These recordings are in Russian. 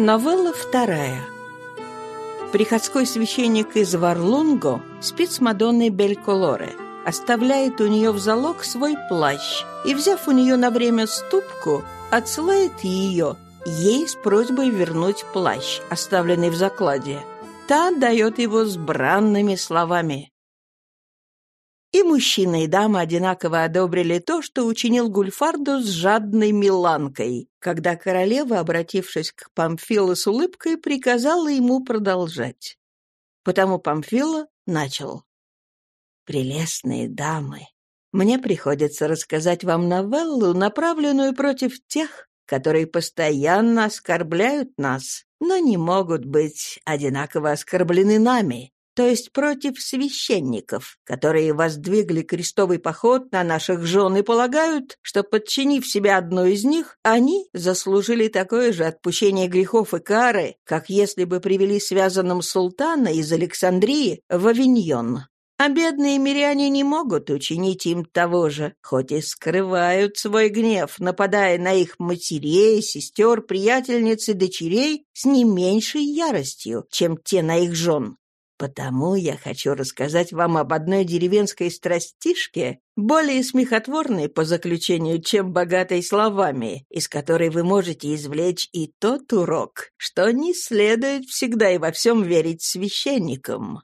Новелла вторая. Приходской священник из Варлунго спит с Мадонной Бельколоре, оставляет у нее в залог свой плащ и, взяв у нее на время ступку, отсылает ее, ей с просьбой вернуть плащ, оставленный в закладе. Та дает его с бранными словами. И мужчина, и дама одинаково одобрили то, что учинил Гульфарду с жадной Миланкой, когда королева, обратившись к Памфилу с улыбкой, приказала ему продолжать. Потому Памфила начал. «Прелестные дамы, мне приходится рассказать вам новеллу, направленную против тех, которые постоянно оскорбляют нас, но не могут быть одинаково оскорблены нами, то есть против священников, которые воздвигли крестовый поход на наших жен и полагают, что, подчинив себя одной из них, они заслужили такое же отпущение грехов и кары, как если бы привели связанным султана из Александрии в Авиньон. А бедные миряне не могут учинить им того же, хоть и скрывают свой гнев, нападая на их матерей, сестер, приятельниц и дочерей с не меньшей яростью, чем те на их жен. Потому я хочу рассказать вам об одной деревенской страстишке, более смехотворной по заключению, чем богатой словами, из которой вы можете извлечь и тот урок, что не следует всегда и во всем верить священникам.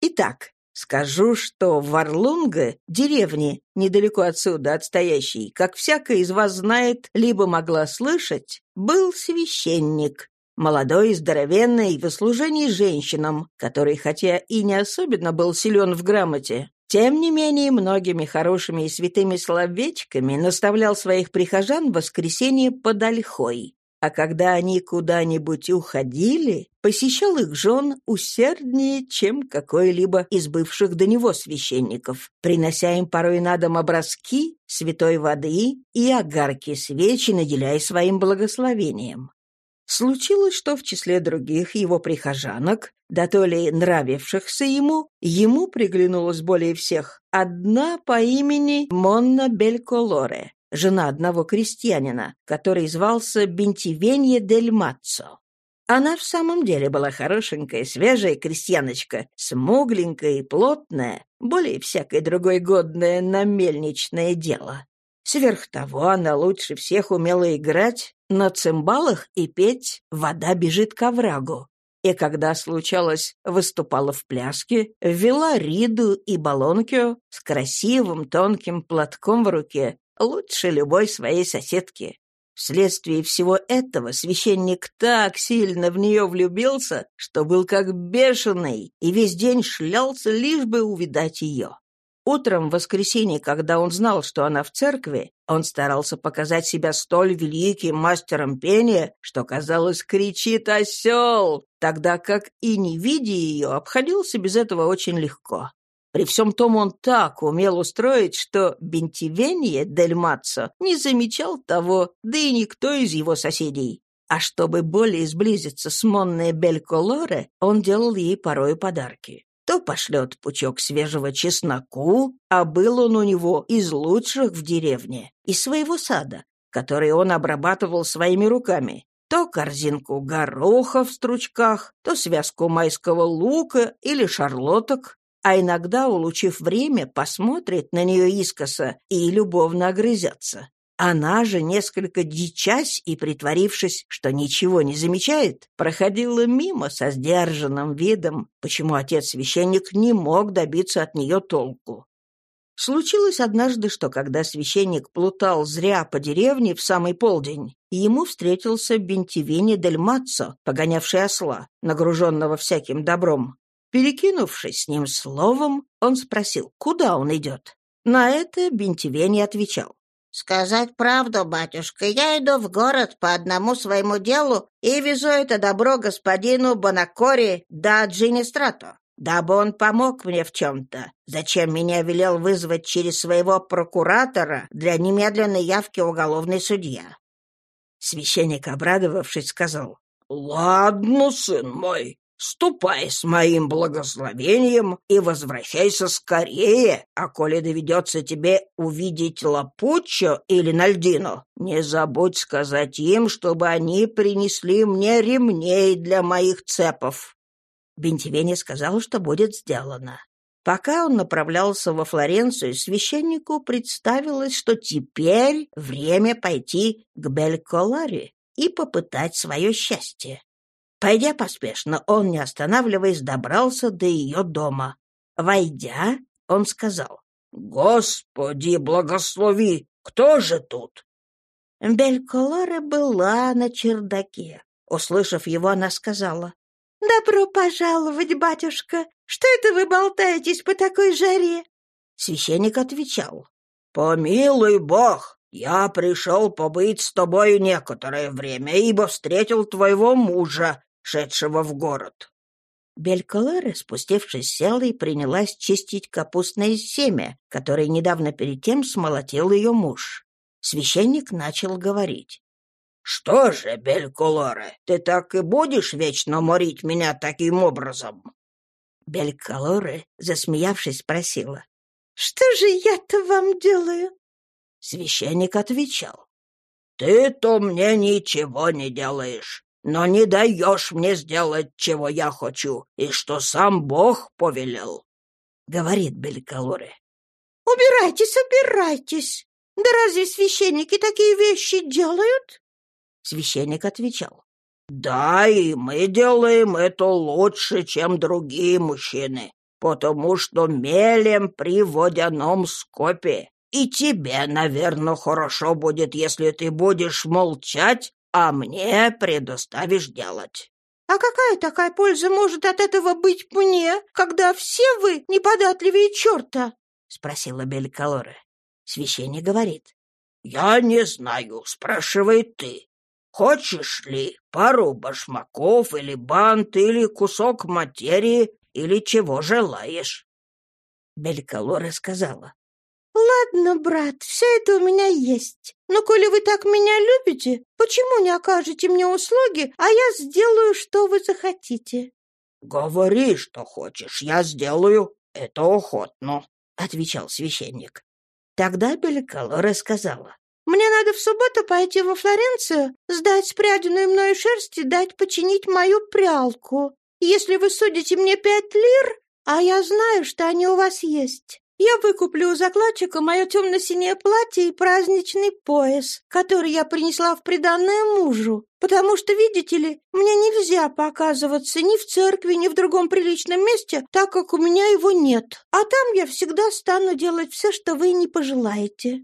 Итак, скажу, что в Варлунге, деревне, недалеко отсюда отстоящей, как всякая из вас знает, либо могла слышать, был священник, молодой здоровенный, в услужении женщинам, который, хотя и не особенно был силен в грамоте, тем не менее многими хорошими и святыми словечками наставлял своих прихожан в воскресенье под ольхой. А когда они куда-нибудь уходили, посещал их жен усерднее, чем какой-либо из бывших до него священников, принося им порой на дом образки святой воды и огарки свечи, наделяя своим благословением. Случилось, что в числе других его прихожанок, да то ли нравившихся ему, ему приглянулась более всех одна по имени Монна Бельколоре, жена одного крестьянина, который звался Бентивенье дель Маццо. Она в самом деле была хорошенькая, свежая крестьяночка, смугленькая и плотная, более всякой другой годная на мельничное дело. Сверх того, она лучше всех умела играть на цимбалах и петь «Вода бежит к оврагу». И когда случалось, выступала в пляске, вела Риду и Балонкио с красивым тонким платком в руке, лучше любой своей соседки. Вследствие всего этого священник так сильно в нее влюбился, что был как бешеный и весь день шлялся, лишь бы увидать ее. Утром в воскресенье, когда он знал, что она в церкви, он старался показать себя столь великим мастером пения, что, казалось, кричит осел, тогда как и не видя ее, обходился без этого очень легко. При всем том он так умел устроить, что Бентивенье Дель Маццо не замечал того, да и никто из его соседей. А чтобы более сблизиться с Монной Бельколоре, он делал ей порой подарки то пошлет пучок свежего чесноку, а был он у него из лучших в деревне, из своего сада, который он обрабатывал своими руками, то корзинку гороха в стручках, то связку майского лука или шарлоток, а иногда, улучив время, посмотрит на нее искоса и любовно огрызется. Она же, несколько дичась и притворившись, что ничего не замечает, проходила мимо со сдержанным видом, почему отец-священник не мог добиться от нее толку. Случилось однажды, что когда священник плутал зря по деревне в самый полдень, ему встретился Бентивини дель Маццо, погонявший осла, нагруженного всяким добром. Перекинувшись с ним словом, он спросил, куда он идет. На это Бентивени отвечал. «Сказать правду, батюшка, я иду в город по одному своему делу и везу это добро господину Бонакори да Джинистрато, дабы он помог мне в чем-то, зачем меня велел вызвать через своего прокуратора для немедленной явки уголовный судья». Священник, обрадовавшись, сказал, «Ладно, сын мой, Ступай с моим благословением и возвращайся скорее, а коли доведется тебе увидеть Лапуччо или Нальдину, не забудь сказать им, чтобы они принесли мне ремней для моих цепов». Бентивени сказал, что будет сделано. Пока он направлялся во Флоренцию, священнику представилось, что теперь время пойти к Бельколаре и попытать свое счастье. Пойдя поспешно, он, не останавливаясь, добрался до ее дома. Войдя, он сказал, «Господи, благослови! Кто же тут?» Бельколора была на чердаке. Услышав его, она сказала, «Добро пожаловать, батюшка! Что это вы болтаетесь по такой жаре?» Священник отвечал, «Помилуй Бог, я пришел побыть с тобою некоторое время, ибо встретил твоего мужа, шедшего в город. Белькалера, спустившись, села и принялась чистить капустное семя, которое недавно перед тем смолотил ее муж. Священник начал говорить. «Что же, Белькалоре, ты так и будешь вечно морить меня таким образом?» Белькалоре, засмеявшись, спросила. «Что же я-то вам делаю?» Священник отвечал. «Ты-то мне ничего не делаешь но не даешь мне сделать, чего я хочу, и что сам Бог повелел», — говорит Белькалоре. «Убирайтесь, убирайтесь! Да разве священники такие вещи делают?» Священник отвечал. «Да, и мы делаем это лучше, чем другие мужчины, потому что мелем при водяном скопе. И тебе, наверное, хорошо будет, если ты будешь молчать а мне предоставишь делать». «А какая такая польза может от этого быть мне, когда все вы неподатливее черта?» — спросила Белькалоре. Священник говорит. «Я не знаю, спрашивай ты. Хочешь ли пару башмаков или бант или кусок материи или чего желаешь?» Белькалора сказала. «Ладно, брат, все это у меня есть. Но коли вы так меня любите, почему не окажете мне услуги, а я сделаю, что вы захотите?» «Говори, что хочешь, я сделаю. Это охотно», — отвечал священник. Тогда Беликало рассказала. «Мне надо в субботу пойти во Флоренцию, сдать спряденную мною шерсть и дать починить мою прялку. Если вы судите мне пять лир, а я знаю, что они у вас есть, я выкуплю у закладчика мое темно-синее платье и праздничный пояс, который я принесла в приданное мужу, потому что, видите ли, мне нельзя показываться ни в церкви, ни в другом приличном месте, так как у меня его нет, а там я всегда стану делать все, что вы не пожелаете».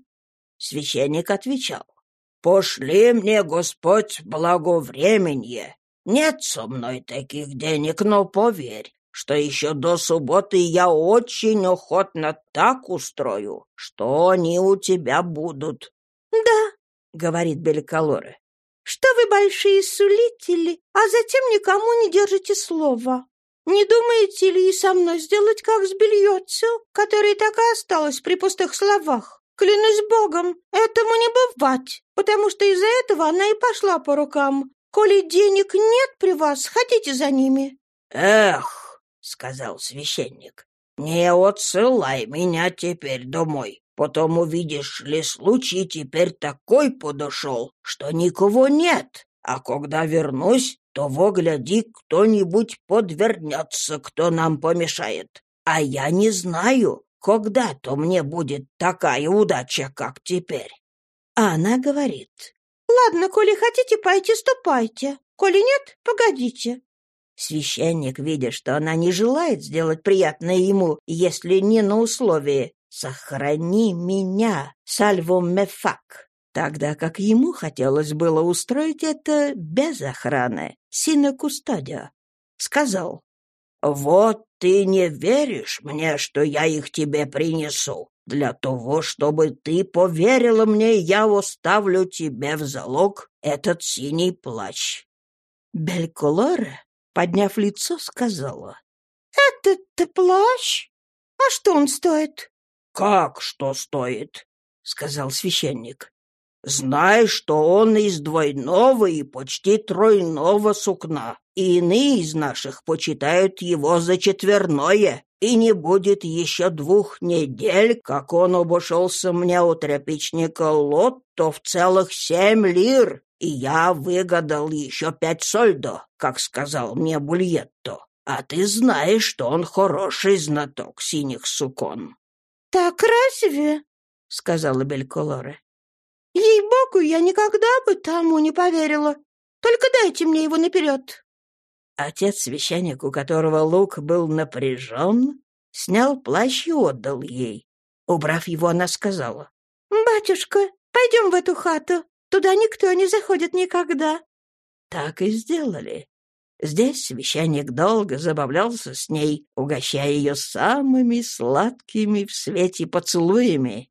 Священник отвечал, «Пошли мне, Господь, благовременье. Нет со мной таких денег, но поверь, что еще до субботы я очень охотно так устрою, что они у тебя будут. — Да, — говорит Беликалоре, — что вы большие сулители, а затем никому не держите слова. Не думаете ли и со мной сделать, как с бельёцу, которая так и осталась при пустых словах? Клянусь богом, этому не бывать, потому что из-за этого она и пошла по рукам. Коли денег нет при вас, хотите за ними. Эх, сказал священник. «Не отсылай меня теперь домой, потому, видишь ли, случай теперь такой подошел, что никого нет, а когда вернусь, то, во гляди, кто-нибудь подвернется, кто нам помешает. А я не знаю, когда-то мне будет такая удача, как теперь». А она говорит, «Ладно, коли хотите пойти, ступайте. Коли нет, погодите. Священник, видя, что она не желает сделать приятное ему, если не на условии «сохрани меня, сальвум мефак», тогда как ему хотелось было устроить это без охраны, сина кустадио, сказал «Вот ты не веришь мне, что я их тебе принесу. Для того, чтобы ты поверила мне, я оставлю тебе в залог этот синий плащ». Бельколоре подняв лицо, сказала. «Этот-то плащ? А что он стоит?» «Как что стоит?» — сказал священник. «Знай, что он из двойного и почти тройного сукна, и иные из наших почитают его за четверное, и не будет еще двух недель, как он обошелся мне у тряпичника Лотто в целых семь лир, и я выгадал еще пять сольдо, как сказал мне Бульетто. А ты знаешь, что он хороший знаток синих сукон. — Так разве? — сказала Бельколоре. — Ей-богу, я никогда бы тому не поверила. Только дайте мне его наперед. Отец священник, у которого лук был напряжен, снял плащ и отдал ей. Убрав его, она сказала. «Батюшка, пойдем в эту хату. Туда никто не заходит никогда». Так и сделали. Здесь священник долго забавлялся с ней, угощая ее самыми сладкими в свете поцелуями.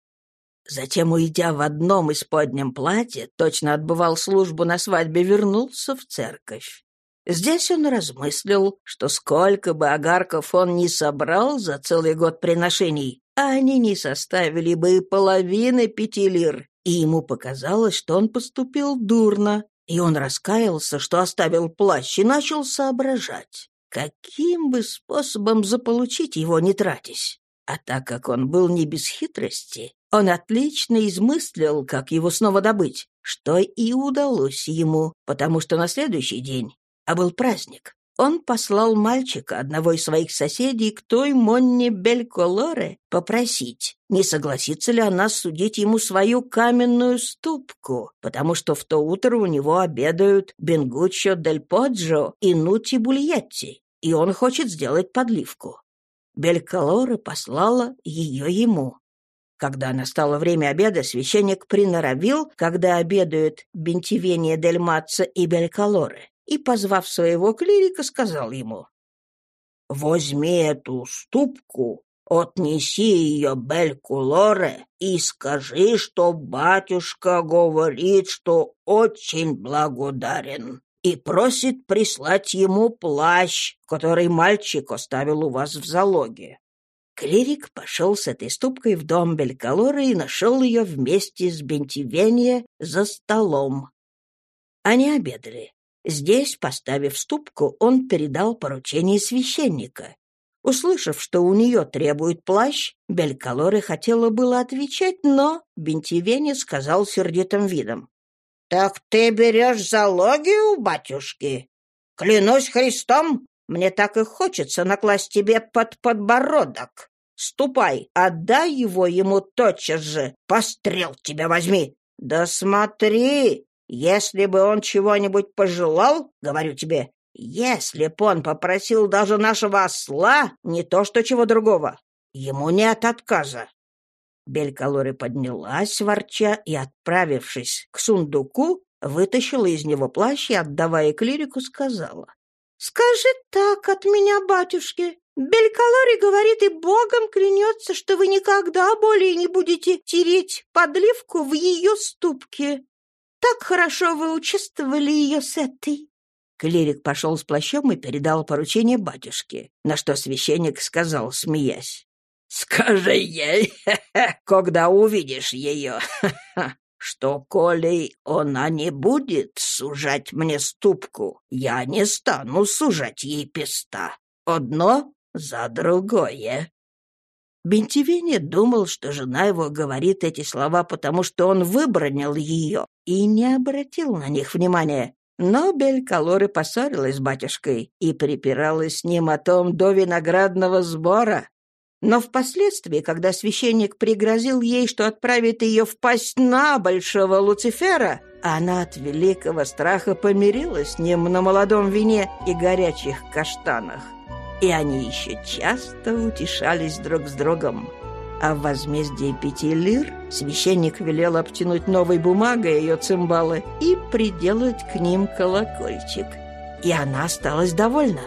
Затем, уйдя в одном из подням платья, точно отбывал службу на свадьбе, вернулся в церковь. Здесь он размыслил, что сколько бы огарков он не собрал за целый год приношений, они не составили бы и половины пяти лир, и ему показалось, что он поступил дурно, и он раскаялся, что оставил плащ, и начал соображать, каким бы способом заполучить его, не тратясь. А так как он был не без хитрости, он отлично измыслил, как его снова добыть, что и удалось ему, потому что на следующий день а был праздник. Он послал мальчика, одного из своих соседей, к той Монне Бельколоре, попросить, не согласится ли она судить ему свою каменную ступку, потому что в то утро у него обедают Бенгуччо дель Поджо и Нути Бульетти, и он хочет сделать подливку. Бельколоре послала ее ему. Когда настало время обеда, священник приноровил, когда обедают Бентивения дель Маццо и Бельколоре и, позвав своего клирика, сказал ему, «Возьми эту ступку, отнеси ее Бельку Лоре и скажи, что батюшка говорит, что очень благодарен» и просит прислать ему плащ, который мальчик оставил у вас в залоге. Клирик пошел с этой ступкой в дом Белькалора и нашел ее вместе с Бентивенье за столом. Они обедали. Здесь, поставив ступку, он передал поручение священника. Услышав, что у нее требует плащ, Белькалоре хотела было отвечать, но Бентивени сказал сердитым видом. — Так ты берешь залоги у батюшки? Клянусь Христом, мне так и хочется накласть тебе под подбородок. Ступай, отдай его ему тотчас же, пострел тебя возьми. Да смотри, если бы он чего-нибудь пожелал, говорю тебе, если б он попросил даже нашего осла, не то что чего другого, ему нет отказа. Белькалори поднялась, ворча, и, отправившись к сундуку, вытащила из него плащ и, отдавая клирику, сказала. — Скажи так от меня, батюшки. Белькалори говорит и богом клянется, что вы никогда более не будете тереть подливку в ее ступке. Так хорошо вы участвовали ее с этой». Клирик пошел с плащом и передал поручение батюшке, на что священник сказал, смеясь. «Скажи ей, когда увидишь ее, что, коли она не будет сужать мне ступку, я не стану сужать ей песта. Одно за другое». Бентивене думал, что жена его говорит эти слова, потому что он выбронил ее и не обратил на них внимания. Но Белькалоры поссорилась с батюшкой и припиралась с ним о том до виноградного сбора. Но впоследствии, когда священник пригрозил ей, что отправит ее в пасть на большого Луцифера, она от великого страха помирилась с ним на молодом вине и горячих каштанах и они еще часто утешались друг с другом. А в возмездии пяти лир священник велел обтянуть новой бумагой ее цимбалы и приделать к ним колокольчик. И она осталась довольна.